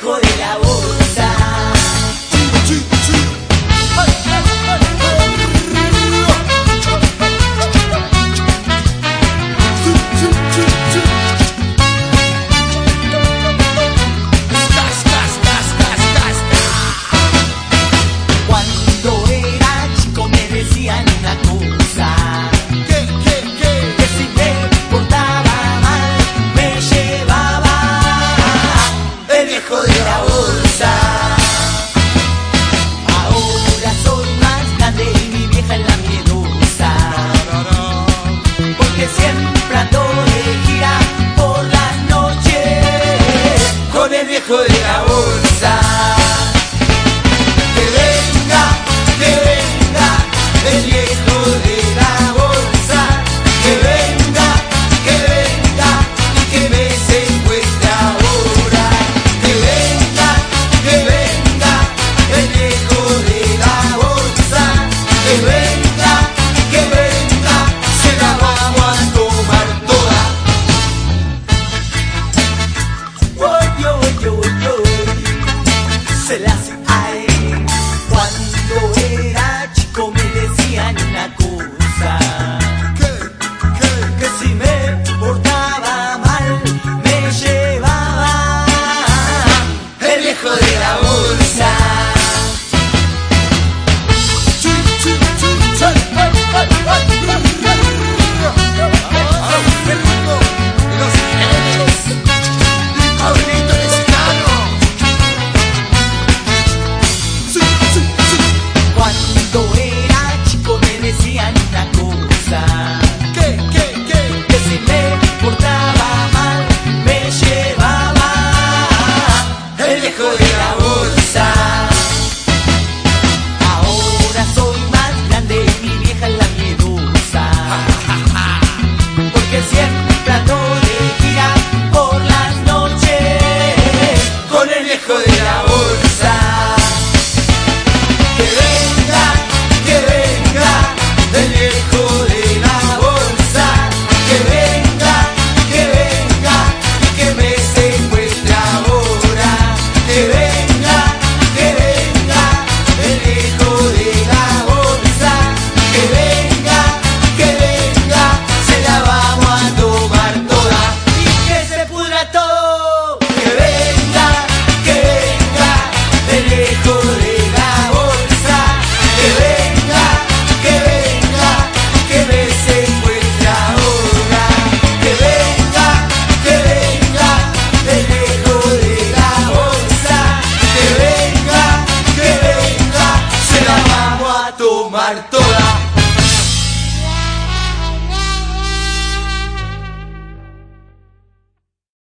lejos de la voz.